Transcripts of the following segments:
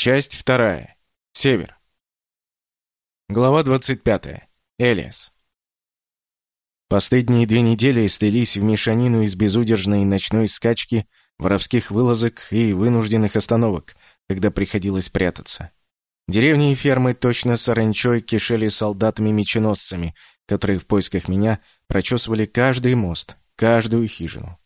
Часть вторая. Север. Глава 25. Элиас. Последние две недели слились в мешанину из безудержной ночной скачки, воровских вылазок и вынужденных остановок, когда приходилось прятаться. Деревни и фермы точно саранчой кишели солдатами-меченосцами, которые в поисках меня прочесывали каждый мост, каждую хижину.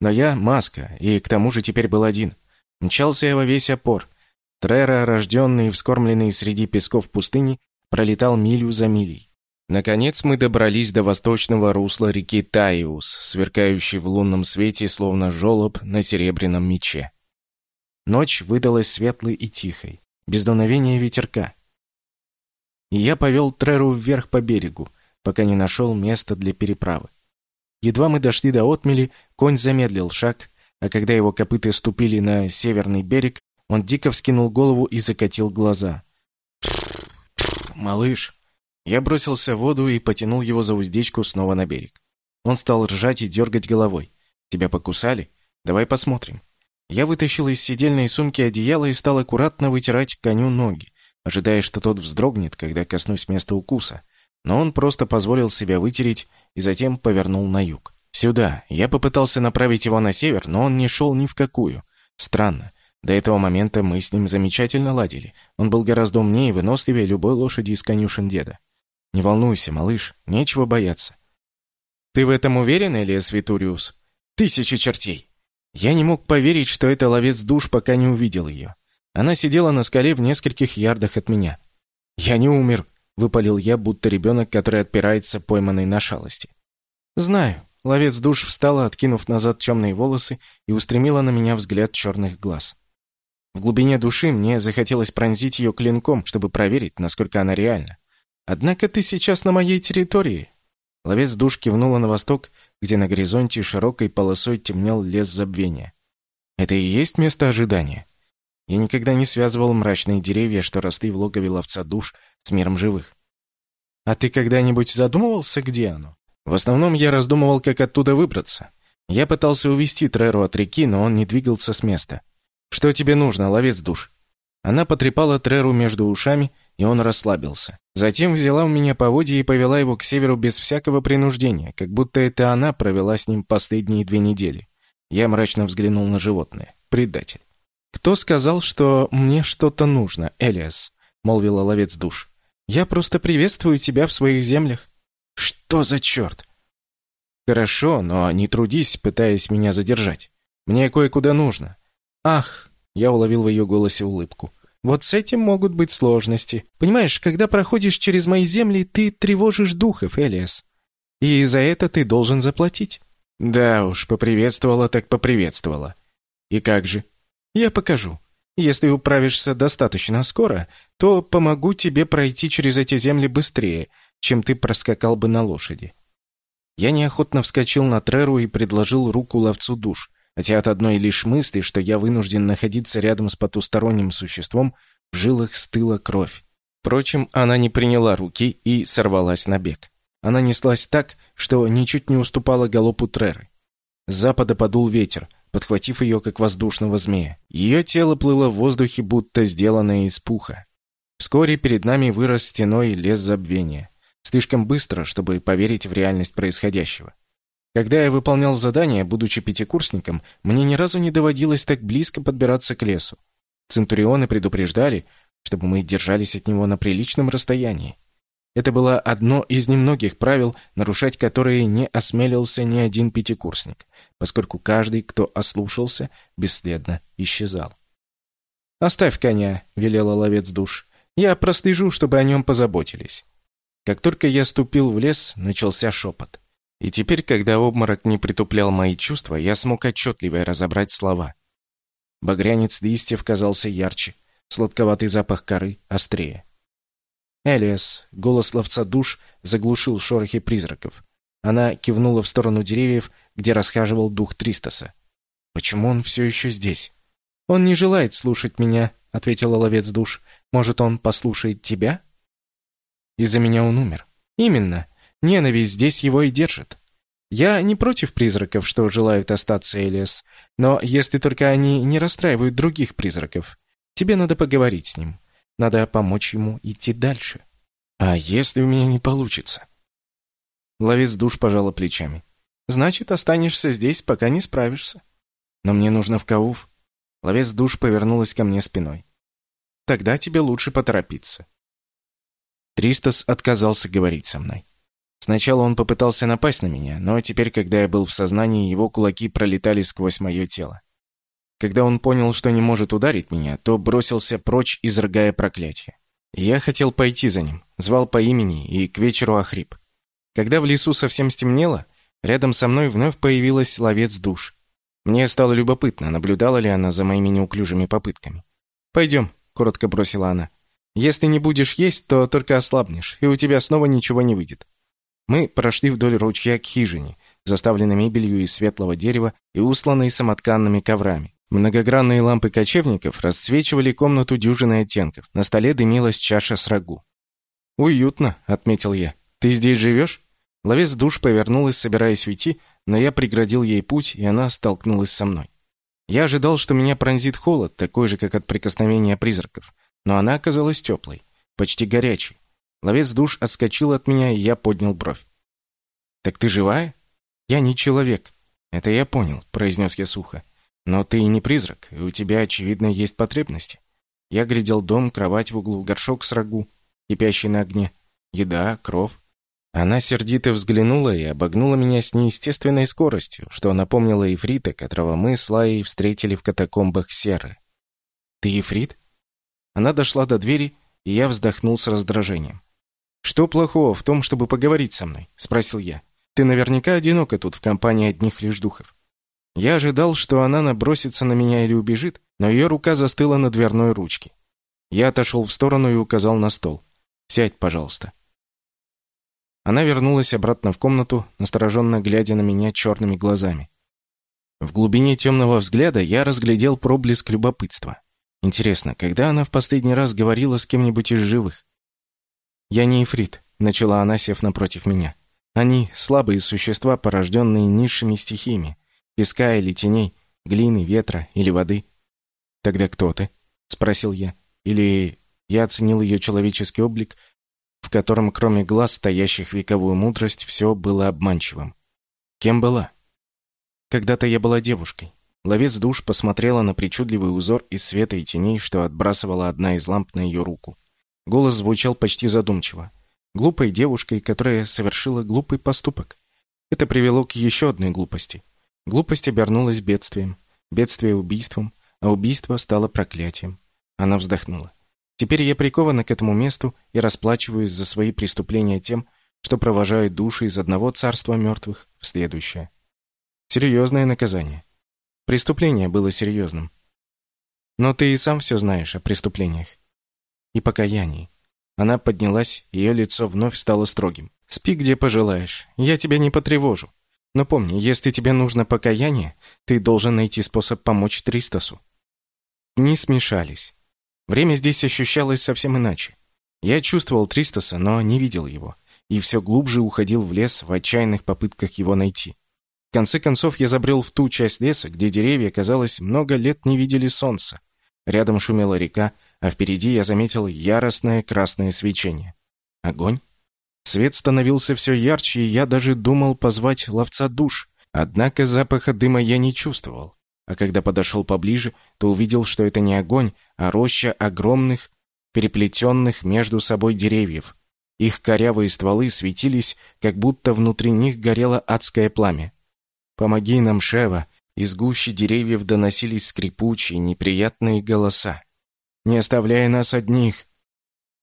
Но я — маска, и к тому же теперь был один. Мчался я во весь опор — Трера, рожденный и вскормленный среди песков пустыни, пролетал милю за милей. Наконец мы добрались до восточного русла реки Таиус, сверкающей в лунном свете, словно жолоб на серебряном мече. Ночь выдалась светлой и тихой, без дуновения ветерка. И я повел Треру вверх по берегу, пока не нашел места для переправы. Едва мы дошли до отмели, конь замедлил шаг, а когда его копыта ступили на северный берег, он дико вскинул голову и закатил глаза. «Малыш!» Я бросился в воду и потянул его за уздечку снова на берег. Он стал ржать и дергать головой. «Тебя покусали? Давай посмотрим». Я вытащил из сидельной сумки одеяло и стал аккуратно вытирать коню ноги, ожидая, что тот вздрогнет, когда коснусь места укуса. Но он просто позволил себя вытереть и затем повернул на юг. Сюда. Я попытался направить его на север, но он не шел ни в какую. Странно. До этого момента мы с ним замечательно ладили. Он был гораздо умнее и выносливее любой лошади из конюшен деда. Не волнуйся, малыш, нечего бояться. Ты в этом уверен, Элиас Витуриус? Тысячи чертей! Я не мог поверить, что это ловец душ, пока не увидел ее. Она сидела на скале в нескольких ярдах от меня. «Я не умер», — выпалил я, будто ребенок, который отпирается пойманной на шалости. «Знаю». Ловец душ встала, откинув назад темные волосы, и устремила на меня взгляд черных глаз. В глубине души мне захотелось пронзить ее клинком, чтобы проверить, насколько она реальна. «Однако ты сейчас на моей территории». Ловец душ кивнула на восток, где на горизонте широкой полосой темнел лес забвения. Это и есть место ожидания. Я никогда не связывал мрачные деревья, что росли в логове ловца душ, с миром живых. А ты когда-нибудь задумывался, где оно? В основном я раздумывал, как оттуда выбраться. Я пытался увести Треру от реки, но он не двигался с места. «Что тебе нужно, ловец душ?» Она потрепала Треру между ушами, и он расслабился. Затем взяла у меня поводья и повела его к северу без всякого принуждения, как будто это она провела с ним последние две недели. Я мрачно взглянул на животное. Предатель. «Кто сказал, что мне что-то нужно, Элиас?» — молвила ловец душ. «Я просто приветствую тебя в своих землях». «Что за черт?» «Хорошо, но не трудись, пытаясь меня задержать. Мне кое-куда нужно. «Ах!» — я уловил в ее голосе улыбку. «Вот с этим могут быть сложности. Понимаешь, когда проходишь через мои земли, ты тревожишь духов, Элиас. И за это ты должен заплатить». «Да уж, поприветствовала так поприветствовала. И как же?» «Я покажу. Если управишься достаточно скоро, то помогу тебе пройти через эти земли быстрее, чем ты проскакал бы на лошади». Я неохотно вскочил на Треру и предложил руку ловцу душ хотя от одной лишь мысли, что я вынужден находиться рядом с потусторонним существом, в жилах стыла кровь. Впрочем, она не приняла руки и сорвалась на бег. Она неслась так, что ничуть не уступала галопу Треры. С запада подул ветер, подхватив ее, как воздушного змея. Ее тело плыло в воздухе, будто сделанное из пуха. Вскоре перед нами вырос стеной лес забвения. Слишком быстро, чтобы поверить в реальность происходящего. Когда я выполнял задание, будучи пятикурсником, мне ни разу не доводилось так близко подбираться к лесу. Центурионы предупреждали, чтобы мы держались от него на приличном расстоянии. Это было одно из немногих правил, нарушать которые не осмелился ни один пятикурсник, поскольку каждый, кто ослушался, бесследно исчезал. «Оставь коня», — велела ловец душ. «Я прослежу, чтобы о нем позаботились». Как только я ступил в лес, начался шепот. И теперь, когда обморок не притуплял мои чувства, я смог отчетливо разобрать слова. Багрянец листьев казался ярче, сладковатый запах коры острее. «Элиас», — голос ловца душ, заглушил шорохи призраков. Она кивнула в сторону деревьев, где расхаживал дух Тристоса. «Почему он все еще здесь?» «Он не желает слушать меня», — ответила ловец душ. «Может, он послушает тебя?» «Из-за меня он умер». «Именно. Ненависть здесь его и держит. Я не против призраков, что желают остаться Элиас, но если только они не расстраивают других призраков. Тебе надо поговорить с ним. Надо помочь ему идти дальше. А если у меня не получится? Ловец душ пожала плечами. Значит, останешься здесь, пока не справишься. Но мне нужно в Кауф. Ловец душ повернулась ко мне спиной. Тогда тебе лучше поторопиться. Тристас отказался говорить со мной. Сначала он попытался напасть на меня, но теперь, когда я был в сознании, его кулаки пролетали сквозь мое тело. Когда он понял, что не может ударить меня, то бросился прочь, изрыгая проклятие. Я хотел пойти за ним, звал по имени и к вечеру охрип. Когда в лесу совсем стемнело, рядом со мной вновь появилась ловец душ. Мне стало любопытно, наблюдала ли она за моими неуклюжими попытками. «Пойдем», — коротко бросила она. «Если не будешь есть, то только ослабнешь, и у тебя снова ничего не выйдет». Мы прошли вдоль ручья к хижине, заставленной мебелью из светлого дерева и усланной самотканными коврами. Многогранные лампы кочевников расцвечивали комнату дюжиной оттенков. На столе дымилась чаша с рагу. «Уютно», — отметил я. «Ты здесь живешь?» Ловец душ повернулась, собираясь уйти, но я преградил ей путь, и она столкнулась со мной. Я ожидал, что меня пронзит холод, такой же, как от прикосновения призраков. Но она оказалась теплой, почти горячей. Ловец душ отскочил от меня, и я поднял бровь. «Так ты живая?» «Я не человек». «Это я понял», — произнес я сухо. Но ты и не призрак, и у тебя, очевидно, есть потребности. Я глядел дом, кровать в углу, горшок с рагу, кипящий на огне, еда, кров. Она сердито взглянула и обогнула меня с неестественной скоростью, что напомнило Ифрита, которого мы с Лаей встретили в катакомбах Серы. «Ты Ифрит?» Она дошла до двери, и я вздохнул с раздражением. «Что плохого в том, чтобы поговорить со мной?» — спросил я. «Ты наверняка одинока тут в компании одних лишь духов». Я ожидал, что она набросится на меня или убежит, но ее рука застыла на дверной ручке. Я отошел в сторону и указал на стол. «Сядь, пожалуйста». Она вернулась обратно в комнату, настороженно глядя на меня черными глазами. В глубине темного взгляда я разглядел проблеск любопытства. Интересно, когда она в последний раз говорила с кем-нибудь из живых? «Я не ифрит», — начала она, сев напротив меня. «Они — слабые существа, порожденные низшими стихиями, Песка или теней, глины, ветра или воды. Тогда кто ты? спросил я. Или я оценил ее человеческий облик, в котором кроме глаз, стоящих вековую мудрость, все было обманчивым. Кем была? Когда-то я была девушкой. Ловец душ посмотрела на причудливый узор из света и теней, что отбрасывала одна из ламп на ее руку. Голос звучал почти задумчиво. Глупой девушкой, которая совершила глупый поступок. Это привело к еще одной глупости. Глупость обернулась бедствием, бедствие убийством, а убийство стало проклятием. Она вздохнула. Теперь я прикована к этому месту и расплачиваюсь за свои преступления тем, что провожаю души из одного царства мертвых в следующее. Серьезное наказание. Преступление было серьезным. Но ты и сам все знаешь о преступлениях. И покаянии. Она поднялась, ее лицо вновь стало строгим. «Спи, где пожелаешь. Я тебя не потревожу. Но помни, если тебе нужно покаяние, ты должен найти способ помочь Тристасу. Дни смешались. Время здесь ощущалось совсем иначе. Я чувствовал Тристаса, но не видел его, и все глубже уходил в лес в отчаянных попытках его найти. В конце концов я забрел в ту часть леса, где деревья, казалось, много лет не видели солнца. Рядом шумела река, а впереди я заметил яростное красное свечение. Огонь? Свет становился все ярче, и я даже думал позвать ловца душ. Однако запаха дыма я не чувствовал. А когда подошел поближе, то увидел, что это не огонь, а роща огромных, переплетенных между собой деревьев. Их корявые стволы светились, как будто внутри них горело адское пламя. «Помоги нам, Шева!» Из гущи деревьев доносились скрипучие, неприятные голоса. «Не оставляй нас одних!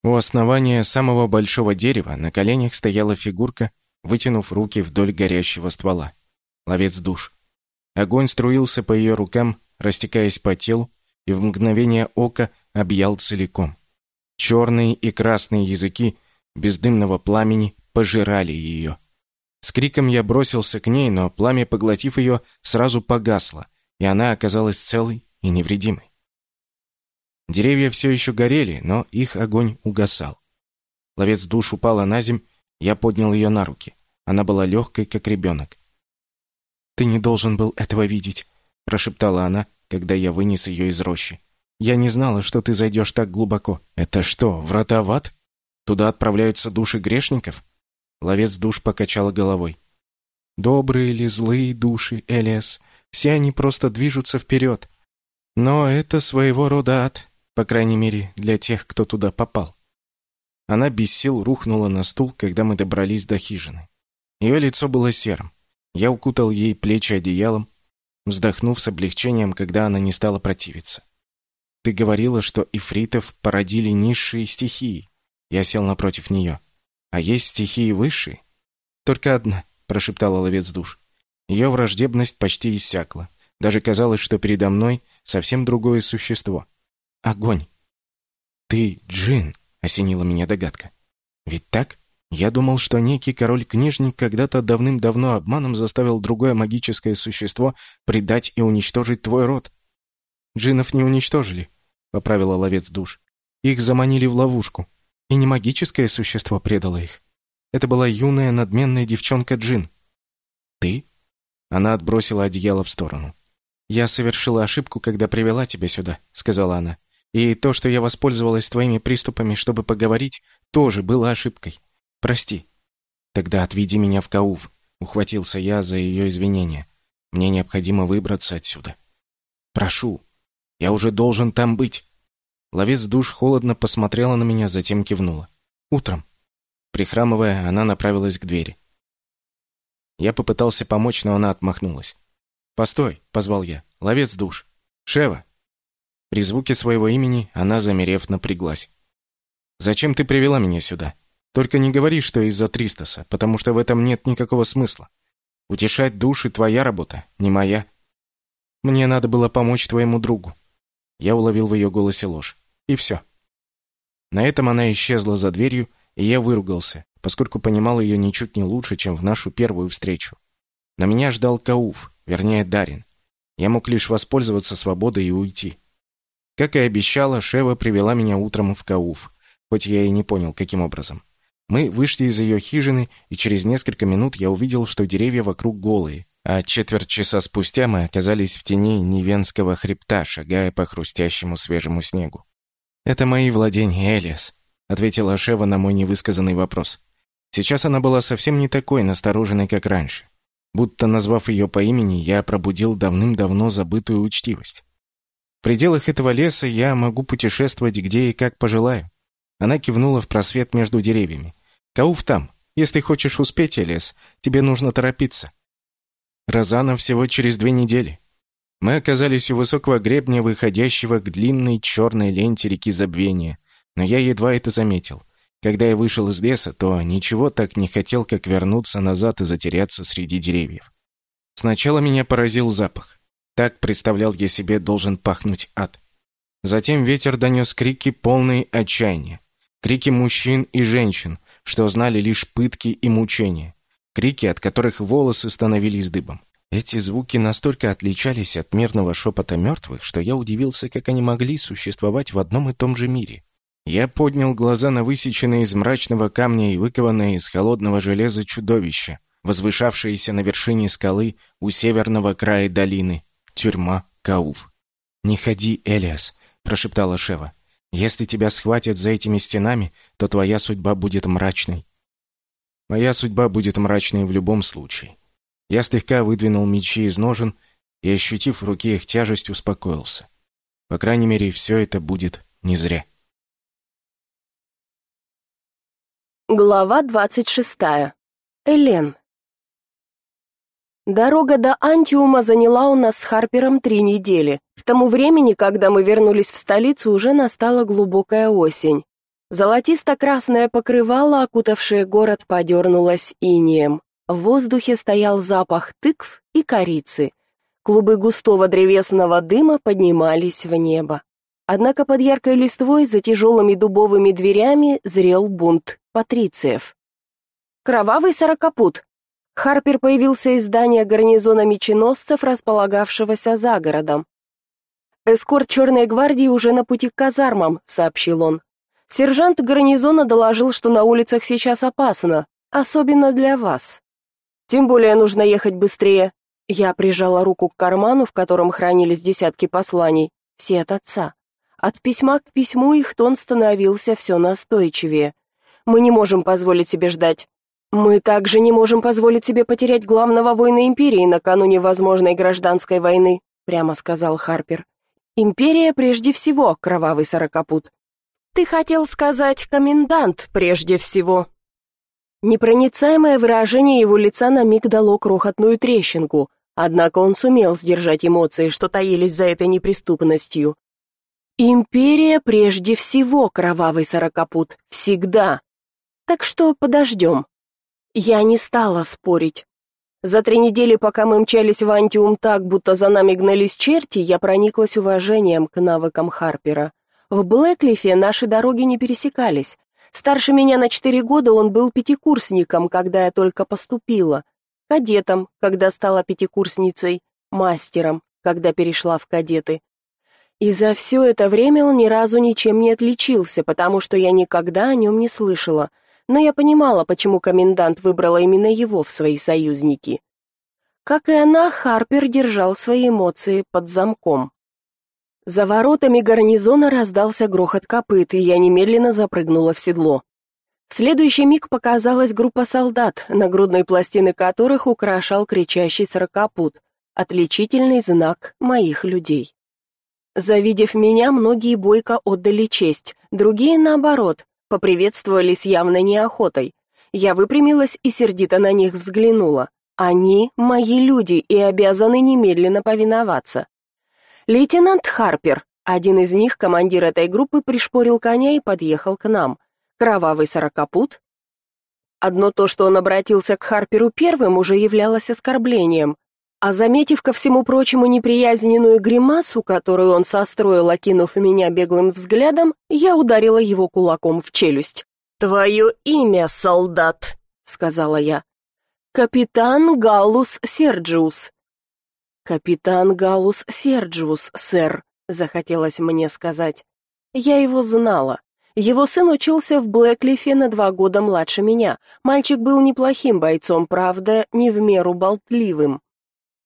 У основания самого большого дерева на коленях стояла фигурка, вытянув руки вдоль горящего ствола. Ловец душ. Огонь струился по ее рукам, растекаясь по телу, и в мгновение ока объял целиком. Черные и красные языки бездымного пламени пожирали ее. С криком я бросился к ней, но пламя, поглотив ее, сразу погасло, и она оказалась целой и невредимой. Деревья все еще горели, но их огонь угасал. Ловец душ упала на земь, я поднял ее на руки. Она была легкой, как ребенок. «Ты не должен был этого видеть», — прошептала она, когда я вынес ее из рощи. Я не знала, что ты зайдешь так глубоко. Это что, врата в ад? Туда отправляются души грешников?» Ловец душ покачала головой. «Добрые или злые души, Элиас, все они просто движутся вперед. Но это своего рода ад, по крайней мере, для тех, кто туда попал». Она без сил рухнула на стул, когда мы добрались до хижины. Ее лицо было серым. Я укутал ей плечи одеялом, вздохнув с облегчением, когда она не стала противиться. «Ты говорила, что ифритов породили низшие стихии». Я сел напротив нее. «А есть стихии высшие?» «Только одна», — прошептала ловец душ. Ее враждебность почти иссякла. Даже казалось, что передо мной совсем другое существо. Огонь. «Ты джин», — осенила меня догадка. «Ведь так?» Я думал, что некий король-книжник когда-то давным-давно обманом заставил другое магическое существо предать и уничтожить твой род. Джинов не уничтожили поправила ловец душ. Их заманили в ловушку. И не магическое существо предало их. Это была юная, надменная девчонка Джин. Ты? Она отбросила одеяло в сторону. Я совершила ошибку, когда привела тебя сюда, сказала она. И то, что я воспользовалась твоими приступами, чтобы поговорить, тоже было ошибкой. Прости. Тогда отведи меня в Каув, ухватился я за ее извинения. Мне необходимо выбраться отсюда. Прошу. Я уже должен там быть. Ловец душ холодно посмотрела на меня, затем кивнула. «Утром». Прихрамывая, она направилась к двери. Я попытался помочь, но она отмахнулась. «Постой», — позвал я. «Ловец душ». «Шева». При звуке своего имени она, замерев, напряглась. «Зачем ты привела меня сюда? Только не говори, что из-за Тристоса, потому что в этом нет никакого смысла. Утешать души — твоя работа, не моя. Мне надо было помочь твоему другу». Я уловил в ее голосе ложь. И все. На этом она исчезла за дверью, и я выругался, поскольку понимал ее ничуть не лучше, чем в нашу первую встречу. На меня ждал Кауф, вернее Дарин. Я мог лишь воспользоваться свободой и уйти. Как и обещала, Шева привела меня утром в Кауф, хоть я и не понял, каким образом. Мы вышли из ее хижины, и через несколько минут я увидел, что деревья вокруг голые, а четверть часа спустя мы оказались в тени Невенского хребта, шагая по хрустящему свежему снегу. «Это мои владения, Элиас», — ответила Шева на мой невысказанный вопрос. Сейчас она была совсем не такой настороженной, как раньше. Будто, назвав ее по имени, я пробудил давным-давно забытую учтивость. Пределах этого леса я могу путешествовать где и как пожелаю. Она кивнула в просвет между деревьями. «Кауф там. Если хочешь успеть, Элиас, тебе нужно торопиться. Розана всего через две недели. Мы оказались у высокого гребня, выходящего к длинной черной ленте реки Забвения, но я едва это заметил. Когда я вышел из леса, то ничего так не хотел, как вернуться назад и затеряться среди деревьев. Сначала меня поразил запах. Так представлял я себе должен пахнуть ад. Затем ветер донес крики, полные отчаяния. Крики мужчин и женщин, что знали лишь пытки и мучения. Крики, от которых волосы становились дыбом. Эти звуки настолько отличались от мирного шепота мертвых, что я удивился, как они могли существовать в одном и том же мире. Я поднял глаза на высеченное из мрачного камня и выкованное из холодного железа чудовище, возвышавшееся на вершине скалы у северного края долины. Тюрьма Кауф. «Не ходи, Элиас», — прошептала Шева. «Если тебя схватят за этими стенами, то твоя судьба будет мрачной». «Моя судьба будет мрачной в любом случае», я слегка выдвинул мечи из ножен и, ощутив в руке их тяжесть, успокоился. По крайней мере, все это будет не зря. Глава двадцать шестая. Элен. Дорога до Антиума заняла у нас с Харпером три недели. К тому времени, когда мы вернулись в столицу, уже настала глубокая осень. Золотисто-красное покрывало, окутавшее город, подернулось инеем. В воздухе стоял запах тыкв и корицы. Клубы густого древесного дыма поднимались в небо. Однако под яркой листвой за тяжелыми дубовыми дверями зрел бунт патрициев. Кровавый сорокопут. Харпер появился из здания гарнизона меченосцев, располагавшегося за городом. «Эскорт Черной гвардии уже на пути к казармам», — сообщил он. «Сержант гарнизона доложил, что на улицах сейчас опасно, особенно для вас». Тем более нужно ехать быстрее. Я прижала руку к карману, в котором хранились десятки посланий, все от отца. От письма к письму их тон становился все настойчивее. «Мы не можем позволить себе ждать. Мы также не можем позволить себе потерять главного воина Империи накануне возможной гражданской войны», прямо сказал Харпер. «Империя прежде всего, кровавый сорокопут. Ты хотел сказать комендант прежде всего». Непроницаемое выражение его лица на миг дало крохотную трещинку, однако он сумел сдержать эмоции, что таились за этой неприступностью. «Империя прежде всего, кровавый сорокопут, всегда. Так что подождем». Я не стала спорить. За три недели, пока мы мчались в Антиум так, будто за нами гнались черти, я прониклась уважением к навыкам Харпера. В Блэклифе наши дороги не пересекались. Старше меня на четыре года он был пятикурсником, когда я только поступила, кадетом, когда стала пятикурсницей, мастером, когда перешла в кадеты. И за все это время он ни разу ничем не отличился, потому что я никогда о нем не слышала, но я понимала, почему комендант выбрала именно его в свои союзники. Как и она, Харпер держал свои эмоции под замком. За воротами гарнизона раздался грохот копыт, и я немедленно запрыгнула в седло. В следующий миг показалась группа солдат, нагрудной пластины которых украшал кричащий сорокопут, отличительный знак моих людей. Завидев меня, многие бойко отдали честь, другие, наоборот, поприветствовали с явной неохотой. Я выпрямилась и сердито на них взглянула. Они мои люди и обязаны немедленно повиноваться. «Лейтенант Харпер!» Один из них, командир этой группы, пришпорил коня и подъехал к нам. Кровавый сорокопут. Одно то, что он обратился к Харперу первым, уже являлось оскорблением. А заметив ко всему прочему неприязненную гримасу, которую он состроил, окинув меня беглым взглядом, я ударила его кулаком в челюсть. «Твое имя, солдат!» — сказала я. «Капитан Галлус Серджиус», «Капитан Галус Серджиус, сэр», — захотелось мне сказать. Я его знала. Его сын учился в Блэклифе на два года младше меня. Мальчик был неплохим бойцом, правда, не в меру болтливым.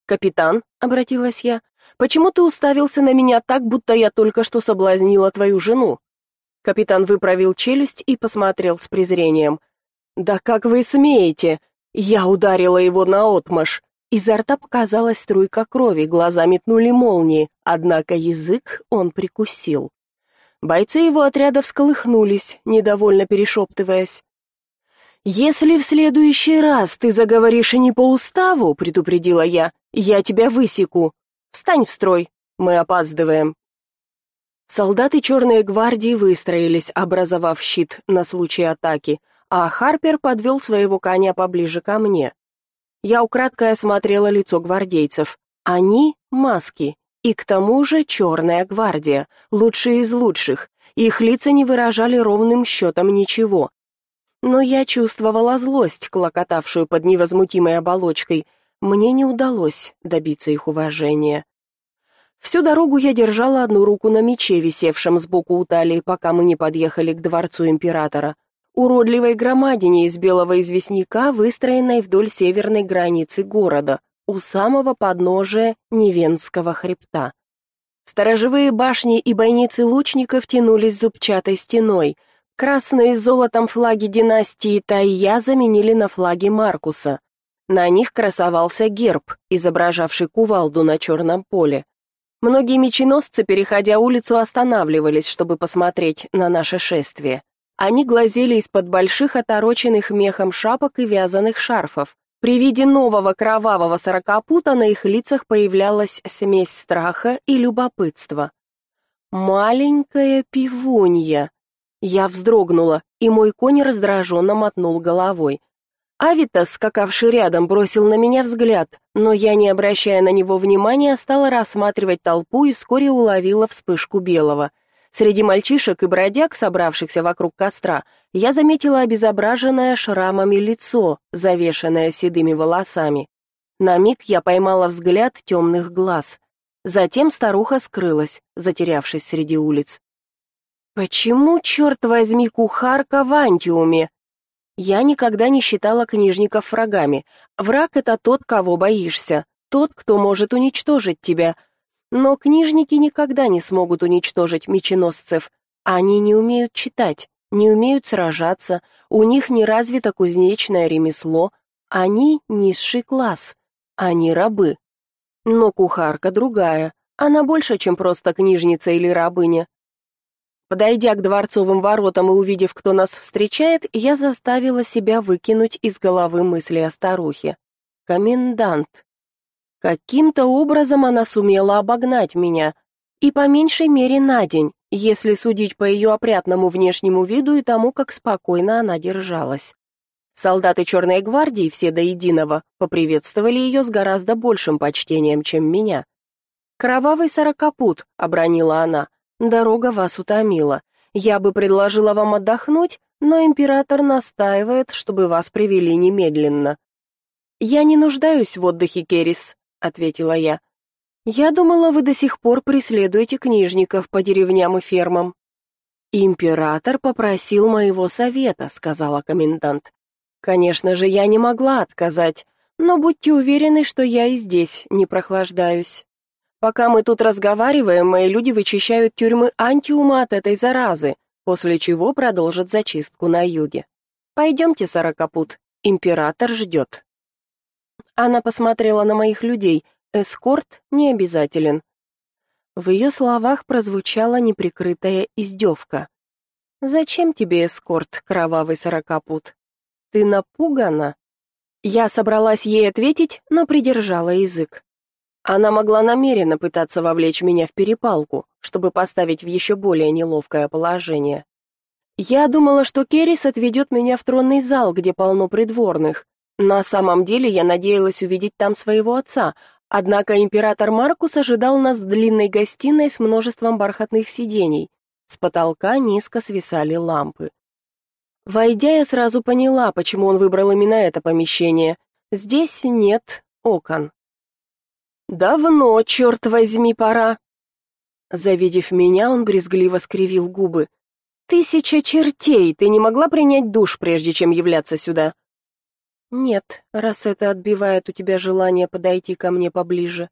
«Капитан», — обратилась я, — «почему ты уставился на меня так, будто я только что соблазнила твою жену?» Капитан выправил челюсть и посмотрел с презрением. «Да как вы смеете? Я ударила его наотмашь. Изо рта показалась струйка крови, глаза метнули молнии, однако язык он прикусил. Бойцы его отряда всколыхнулись, недовольно перешептываясь. «Если в следующий раз ты заговоришь не по уставу, — предупредила я, — я тебя высеку. Встань в строй, мы опаздываем». Солдаты Черной гвардии выстроились, образовав щит на случай атаки, а Харпер подвел своего коня поближе ко мне. Я украдкой осмотрела лицо гвардейцев. Они — маски, и к тому же черная гвардия, лучшие из лучших. Их лица не выражали ровным счетом ничего. Но я чувствовала злость, клокотавшую под невозмутимой оболочкой. Мне не удалось добиться их уважения. Всю дорогу я держала одну руку на мече, висевшем сбоку у талии, пока мы не подъехали к дворцу императора уродливой громадине из белого известняка, выстроенной вдоль северной границы города, у самого подножия Невенского хребта. Сторожевые башни и бойницы лучников тянулись зубчатой стеной. Красные с золотом флаги династии Тайя заменили на флаги Маркуса. На них красовался герб, изображавший кувалду на черном поле. Многие меченосцы, переходя улицу, останавливались, чтобы посмотреть на наше шествие. Они глазели из-под больших отороченных мехом шапок и вязаных шарфов. При виде нового кровавого сорокопута на их лицах появлялась смесь страха и любопытства. «Маленькая пивунья!» Я вздрогнула, и мой конь раздраженно мотнул головой. Авитас, скакавший рядом, бросил на меня взгляд, но я, не обращая на него внимания, стала рассматривать толпу и вскоре уловила вспышку белого — Среди мальчишек и бродяг, собравшихся вокруг костра, я заметила обезображенное шрамами лицо, завешенное седыми волосами. На миг я поймала взгляд темных глаз. Затем старуха скрылась, затерявшись среди улиц. Почему, черт возьми, кухарка в антиуме? Я никогда не считала книжников врагами. Враг — это тот, кого боишься, тот, кто может уничтожить тебя. Но книжники никогда не смогут уничтожить меченосцев. Они не умеют читать, не умеют сражаться, у них не развито кузнечное ремесло, они низший класс, они рабы. Но кухарка другая, она больше, чем просто книжница или рабыня. Подойдя к дворцовым воротам и увидев, кто нас встречает, я заставила себя выкинуть из головы мысли о старухе. Комендант. Каким-то образом она сумела обогнать меня, и по меньшей мере на день, если судить по ее опрятному внешнему виду и тому, как спокойно она держалась. Солдаты Черной гвардии, все до единого, поприветствовали ее с гораздо большим почтением, чем меня. «Кровавый сорокопут», — обронила она, — Дорога вас утомила. Я бы предложила вам отдохнуть, но император настаивает, чтобы вас привели немедленно. Я не нуждаюсь в отдыхе, Керис, ответила я. Я думала, вы до сих пор преследуете книжников по деревням и фермам. Император попросил моего совета, сказала комендант. Конечно же, я не могла отказать, но будьте уверены, что я и здесь не прохлаждаюсь. Пока мы тут разговариваем, мои люди вычищают тюрьмы антиума от этой заразы, после чего продолжат зачистку на юге. Пойдемте, Сорокопут, император ждет». Она посмотрела на моих людей. Эскорт не обязателен. В ее словах прозвучала неприкрытая издевка. «Зачем тебе эскорт, кровавый сорокопут? Ты напугана?» Я собралась ей ответить, но придержала язык. Она могла намеренно пытаться вовлечь меня в перепалку, чтобы поставить в еще более неловкое положение. Я думала, что Керрис отведет меня в тронный зал, где полно придворных. На самом деле я надеялась увидеть там своего отца, однако император Маркус ожидал нас в длинной гостиной с множеством бархатных сидений. С потолка низко свисали лампы. Войдя, я сразу поняла, почему он выбрал именно это помещение. Здесь нет окон. «Давно, черт возьми, пора!» Завидев меня, он брезгливо скривил губы. «Тысяча чертей! Ты не могла принять душ, прежде чем являться сюда?» «Нет, раз это отбивает у тебя желание подойти ко мне поближе».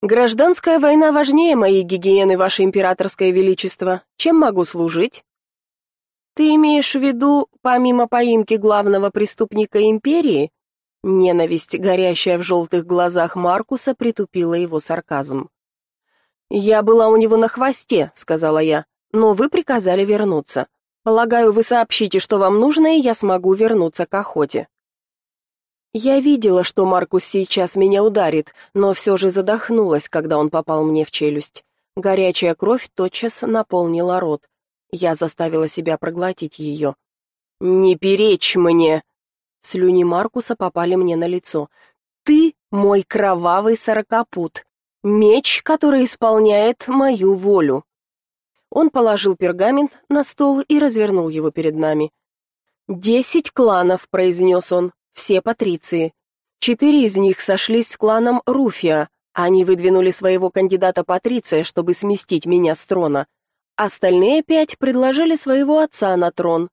«Гражданская война важнее моей гигиены, ваше императорское величество. Чем могу служить?» «Ты имеешь в виду, помимо поимки главного преступника империи, Ненависть, горящая в желтых глазах Маркуса, притупила его сарказм. «Я была у него на хвосте», — сказала я, — «но вы приказали вернуться. Полагаю, вы сообщите, что вам нужно, и я смогу вернуться к охоте». Я видела, что Маркус сейчас меня ударит, но все же задохнулась, когда он попал мне в челюсть. Горячая кровь тотчас наполнила рот. Я заставила себя проглотить ее. «Не перечь мне!» Слюни Маркуса попали мне на лицо. «Ты мой кровавый сорокопут, меч, который исполняет мою волю». Он положил пергамент на стол и развернул его перед нами. «Десять кланов», — произнес он, — «все патриции. Четыре из них сошлись с кланом Руфия. Они выдвинули своего кандидата Патриция, чтобы сместить меня с трона. Остальные пять предложили своего отца на трон.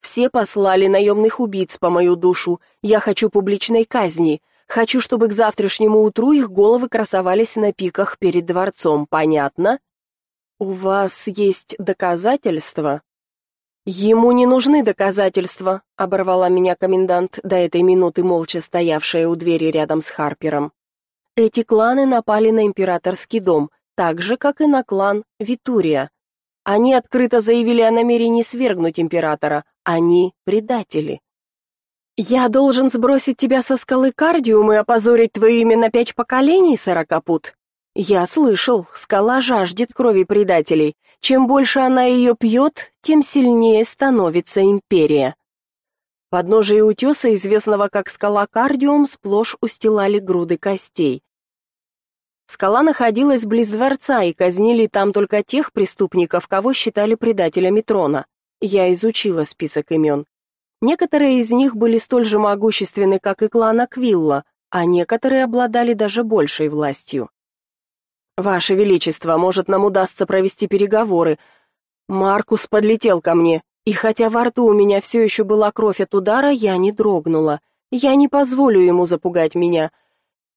Все послали наемных убийц по мою душу. Я хочу публичной казни. Хочу, чтобы к завтрашнему утру их головы красовались на пиках перед дворцом. Понятно? У вас есть доказательства? Ему не нужны доказательства, оборвала меня комендант, до этой минуты молча стоявшая у двери рядом с Харпером. Эти кланы напали на императорский дом, так же, как и на клан Витурия. Они открыто заявили о намерении свергнуть императора. Они предатели. Я должен сбросить тебя со скалы Кардиум и опозорить твое имя на пять поколений, сорокопут. Я слышал, скала жаждет крови предателей. Чем больше она ее пьет, тем сильнее становится империя. Подножие утеса, известного как скала Кардиум, сплошь устилали груды костей. Скала находилась близ дворца, и казнили там только тех преступников, кого считали предателями трона. Я изучила список имен. Некоторые из них были столь же могущественны, как и клан Аквилла, а некоторые обладали даже большей властью. «Ваше Величество, может, нам удастся провести переговоры. Маркус подлетел ко мне, и хотя во рту у меня все еще была кровь от удара, я не дрогнула. Я не позволю ему запугать меня.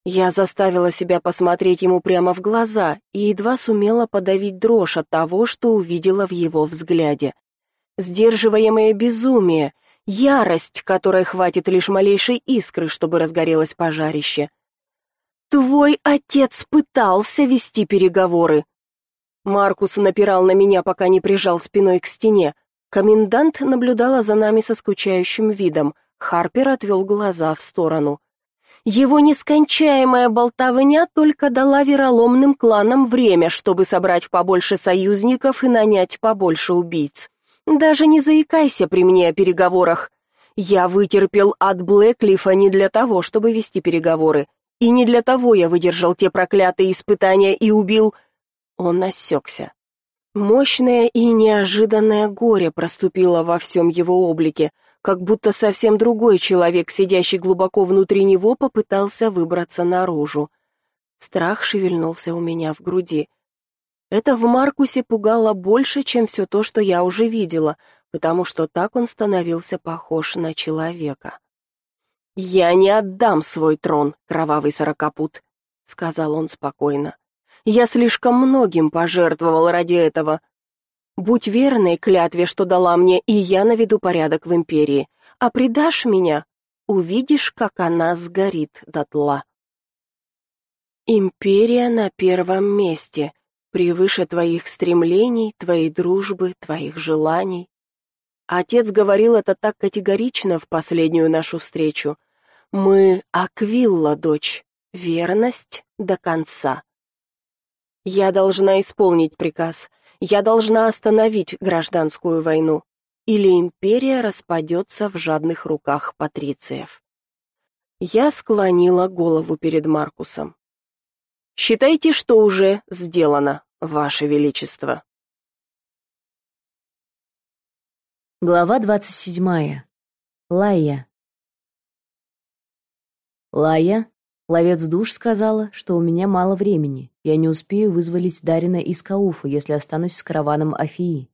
Я заставила себя посмотреть ему прямо в глаза и едва сумела подавить дрожь от того, что увидела в его взгляде. Сдерживаемое безумие, ярость, которой хватит лишь малейшей искры, чтобы разгорелось пожарище. «Твой отец пытался вести переговоры!» Маркус напирал на меня, пока не прижал спиной к стене. Комендант наблюдала за нами со скучающим видом. Харпер отвел глаза в сторону. Его нескончаемая болтовня только дала вероломным кланам время, чтобы собрать побольше союзников и нанять побольше убийц. Даже не заикайся при мне о переговорах. Я вытерпел от Блэклифа не для того, чтобы вести переговоры. И не для того я выдержал те проклятые испытания и убил... Он осекся. Мощное и неожиданное горе проступило во всем его облике, как будто совсем другой человек, сидящий глубоко внутри него, попытался выбраться наружу. Страх шевельнулся у меня в груди. Это в Маркусе пугало больше, чем все то, что я уже видела, потому что так он становился похож на человека. «Я не отдам свой трон, кровавый сорокопут», — сказал он спокойно. «Я слишком многим пожертвовал ради этого. Будь верной клятве, что дала мне, и я наведу порядок в империи. А предашь меня, увидишь, как она сгорит дотла». «Империя на первом месте», превыше твоих стремлений, твоей дружбы, твоих желаний. Отец говорил это так категорично в последнюю нашу встречу. Мы Аквилла, дочь, верность до конца. Я должна исполнить приказ. Я должна остановить гражданскую войну, или империя распадется в жадных руках патрициев. Я склонила голову перед Маркусом. Считайте, что уже сделано, ваше величество. Глава двадцать седьмая. Лая. Лая, ловец душ, сказала, что у меня мало времени. Я не успею вызволить Дарина из Кауфа, если останусь с караваном Афии.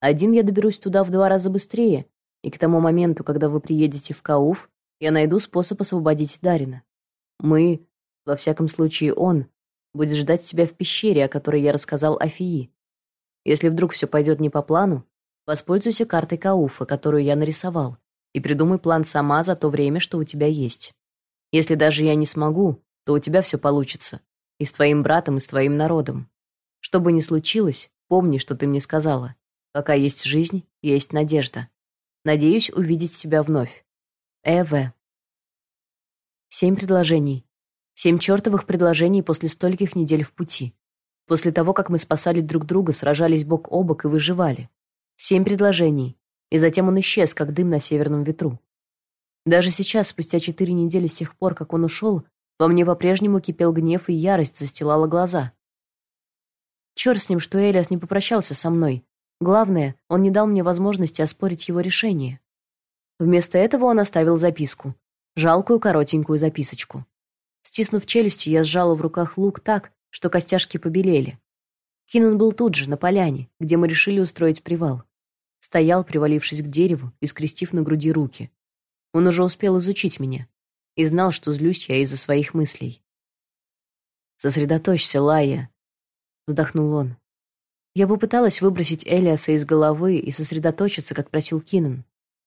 Один я доберусь туда в два раза быстрее, и к тому моменту, когда вы приедете в Кауф, я найду способ освободить Дарина. Мы, во всяком случае он, будет ждать тебя в пещере, о которой я рассказал Афии. Если вдруг все пойдет не по плану, воспользуйся картой Кауфа, которую я нарисовал, и придумай план сама за то время, что у тебя есть. Если даже я не смогу, то у тебя все получится. И с твоим братом, и с твоим народом. Что бы ни случилось, помни, что ты мне сказала. Пока есть жизнь, есть надежда. Надеюсь увидеть тебя вновь. Эве. Семь предложений. Семь чертовых предложений после стольких недель в пути. После того, как мы спасали друг друга, сражались бок о бок и выживали. Семь предложений. И затем он исчез, как дым на северном ветру. Даже сейчас, спустя четыре недели с тех пор, как он ушел, во мне по-прежнему кипел гнев и ярость застилала глаза. Черт с ним, что Элиас не попрощался со мной. Главное, он не дал мне возможности оспорить его решение. Вместо этого он оставил записку. Жалкую коротенькую записочку. Стиснув челюсти, я сжала в руках лук так, что костяшки побелели. Кинан был тут же, на поляне, где мы решили устроить привал. Стоял, привалившись к дереву и скрестив на груди руки. Он уже успел изучить меня и знал, что злюсь я из-за своих мыслей. «Сосредоточься, Лая», — вздохнул он. Я попыталась выбросить Элиаса из головы и сосредоточиться, как просил Кинан.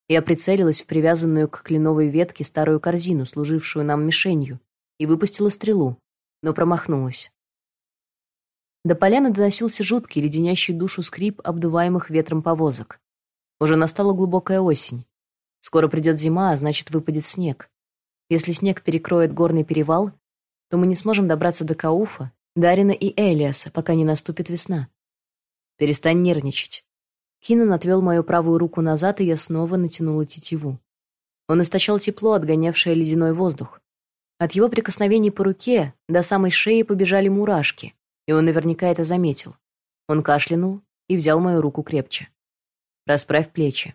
Я прицелилась в привязанную к кленовой ветке старую корзину, служившую нам мишенью, и выпустила стрелу, но промахнулась. До поляны доносился жуткий, леденящий душу скрип обдуваемых ветром повозок. Уже настала глубокая осень. Скоро придет зима, а значит, выпадет снег. Если снег перекроет горный перевал, то мы не сможем добраться до Кауфа, Дарина и Элиаса, пока не наступит весна. Перестань нервничать. Кинан отвел мою правую руку назад, и я снова натянула тетиву. Он истощал тепло, отгонявшее ледяной воздух. От его прикосновений по руке до самой шеи побежали мурашки, и он наверняка это заметил. Он кашлянул и взял мою руку крепче. Расправь плечи.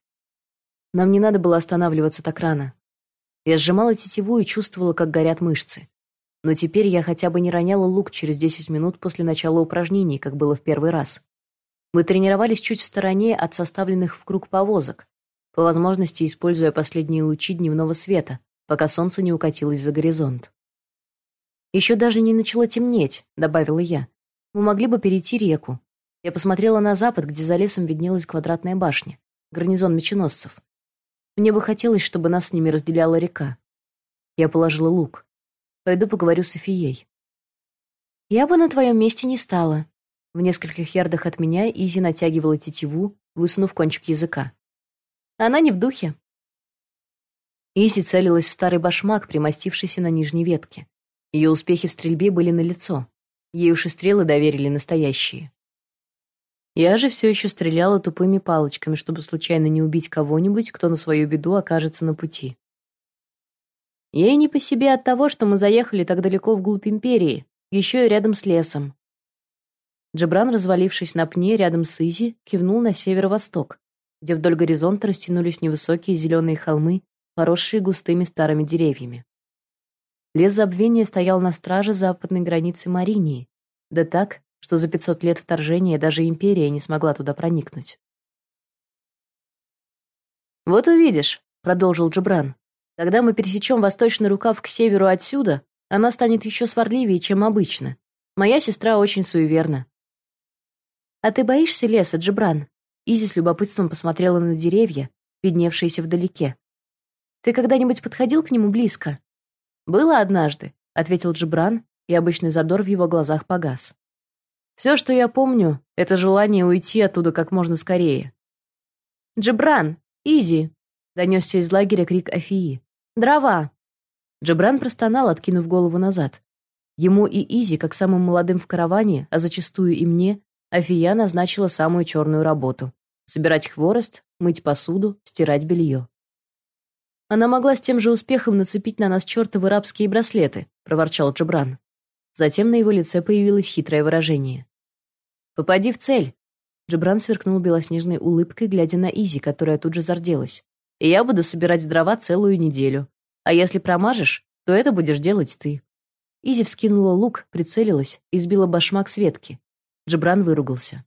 Нам не надо было останавливаться так рано. Я сжимала тетиву и чувствовала, как горят мышцы. Но теперь я хотя бы не роняла лук через 10 минут после начала упражнений, как было в первый раз. Мы тренировались чуть в стороне от составленных в круг повозок, по возможности используя последние лучи дневного света, пока солнце не укатилось за горизонт. «Еще даже не начало темнеть», — добавила я. «Мы могли бы перейти реку». Я посмотрела на запад, где за лесом виднелась квадратная башня, гарнизон меченосцев. Мне бы хотелось, чтобы нас с ними разделяла река. Я положила лук. Пойду поговорю с Софией. Я бы на твоем месте не стала. В нескольких ярдах от меня Изи натягивала тетиву, высунув кончик языка. Она не в духе. Изи целилась в старый башмак, примостившийся на нижней ветке. Ее успехи в стрельбе были налицо. Ей уж и стрелы доверили настоящие. Я же все еще стреляла тупыми палочками, чтобы случайно не убить кого-нибудь, кто на свою беду окажется на пути. Ей не по себе от того, что мы заехали так далеко вглубь империи, еще и рядом с лесом. Джебран, развалившись на пне рядом с Изи, кивнул на северо-восток, где вдоль горизонта растянулись невысокие зеленые холмы, поросшие густыми старыми деревьями. Лес забвения стоял на страже западной границы Маринии, да так, что за 500 лет вторжения даже империя не смогла туда проникнуть. «Вот увидишь», — продолжил Джубран, «когда мы пересечем восточный рукав к северу отсюда, она станет еще сварливее, чем обычно. Моя сестра очень суеверна». «А ты боишься леса, Джибран?» Изи с любопытством посмотрела на деревья, видневшиеся вдалеке. «Ты когда-нибудь подходил к нему близко?» «Было однажды», — ответил Джибран, и обычный задор в его глазах погас. «Все, что я помню, это желание уйти оттуда как можно скорее». «Джибран! Изи!» — донесся из лагеря крик Афии. «Дрова!» Джибран простонал, откинув голову назад. Ему и Изи, как самым молодым в караване, а зачастую и мне, Афия назначила самую черную работу — собирать хворост, мыть посуду, стирать белье. Она могла с тем же успехом нацепить на нас чертовы рабские браслеты, проворчал Джабран. Затем на его лице появилось хитрое выражение. Попади в цель. Джабран сверкнул белоснежной улыбкой, глядя на Изи, которая тут же зарделась. И я буду собирать дрова целую неделю. А если промажешь, то это будешь делать ты. Изи вскинула лук, прицелилась и сбила башмак с ветки. Джабран выругался.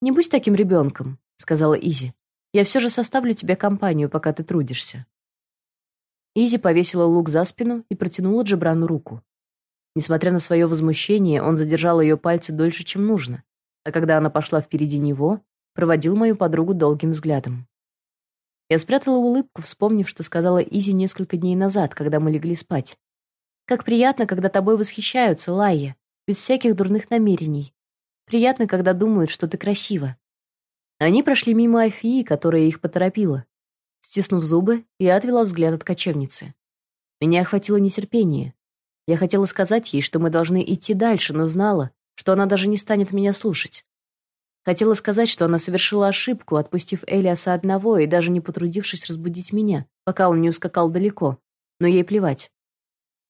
«Не будь таким ребенком», — сказала Изи. «Я все же составлю тебе компанию, пока ты трудишься». Изи повесила лук за спину и протянула Джебрану руку. Несмотря на свое возмущение, он задержал ее пальцы дольше, чем нужно, а когда она пошла впереди него, проводил мою подругу долгим взглядом. Я спрятала улыбку, вспомнив, что сказала Изи несколько дней назад, когда мы легли спать. «Как приятно, когда тобой восхищаются, Лайя, без всяких дурных намерений. Приятно, когда думают, что ты красива». Они прошли мимо Афии, которая их поторопила. Стиснув зубы, я отвела взгляд от кочевницы. Меня охватило нетерпение. Я хотела сказать ей, что мы должны идти дальше, но знала, что она даже не станет меня слушать. Хотела сказать, что она совершила ошибку, отпустив Элиаса одного и даже не потрудившись разбудить меня, пока он не ускакал далеко, но ей плевать.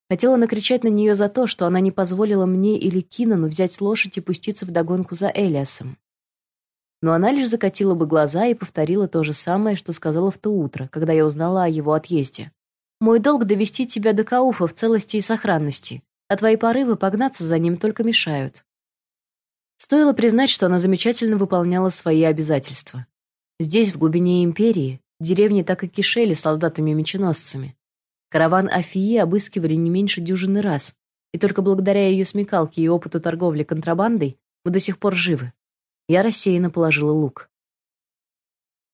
Хотела накричать на нее за то, что она не позволила мне или Кинану взять лошадь и пуститься в догонку за Элиасом но она лишь закатила бы глаза и повторила то же самое, что сказала в то утро, когда я узнала о его отъезде. «Мой долг — довести тебя до Кауфа в целости и сохранности, а твои порывы погнаться за ним только мешают». Стоило признать, что она замечательно выполняла свои обязательства. Здесь, в глубине империи, деревни так и кишели солдатами-меченосцами. Караван Афии обыскивали не меньше дюжины раз, и только благодаря ее смекалке и опыту торговли контрабандой мы до сих пор живы. Я рассеянно положила лук.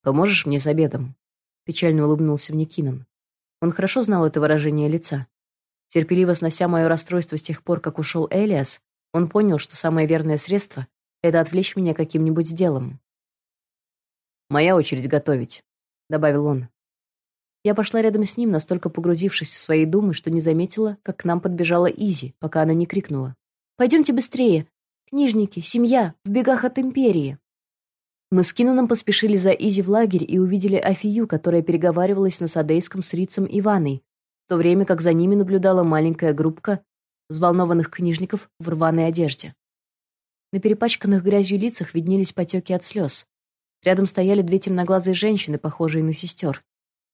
«Поможешь мне с обедом?» Печально улыбнулся мне. Он хорошо знал это выражение лица. Терпеливо снося мое расстройство с тех пор, как ушел Элиас, он понял, что самое верное средство — это отвлечь меня каким-нибудь делом. «Моя очередь готовить», — добавил он. Я пошла рядом с ним, настолько погрузившись в свои думы, что не заметила, как к нам подбежала Изи, пока она не крикнула. «Пойдемте быстрее! Книжники, семья, в бегах от империи. Мы с Кинаном поспешили за Изи в лагерь и увидели Афию, которая переговаривалась на садейском с Рицем Иваной, в то время как за ними наблюдала маленькая группка взволнованных книжников в рваной одежде. На перепачканных грязью лицах виднелись потеки от слез. Рядом стояли две темноглазые женщины, похожие на сестер.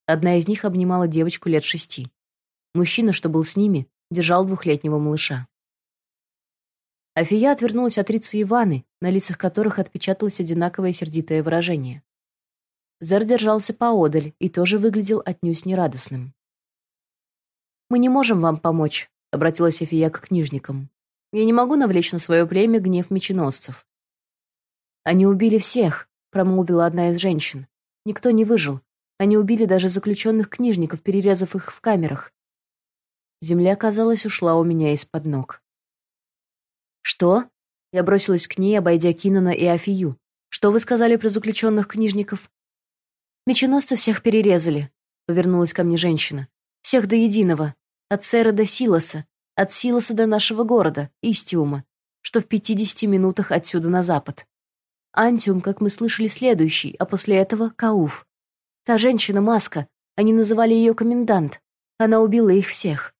Одна из них обнимала девочку лет шести. Мужчина, что был с ними, держал двухлетнего малыша. Афия отвернулась от Рицы и Иваны, на лицах которых отпечаталось одинаковое сердитое выражение. Зер держался поодаль и тоже выглядел отнюдь нерадостным. «Мы не можем вам помочь», обратилась Эфия к книжникам. «Я не могу навлечь на свое племя гнев меченосцев». «Они убили всех», — промолвила одна из женщин. «Никто не выжил. Они убили даже заключенных книжников, перерезав их в камерах. Земля, казалось, ушла у меня из-под ног. «Что?» Я бросилась к ней, обойдя Кинана и Афию. «Что вы сказали про заключенных книжников?» «Меченосцы всех перерезали», — повернулась ко мне женщина. «Всех до единого. От Сера до Силоса, от Силоса до нашего города, Истиума, что в пятидесяти минутах отсюда на запад. Антиум, как мы слышали, следующий, а после этого — Кауф. Та женщина — Маска, они называли ее комендант. Она убила их всех.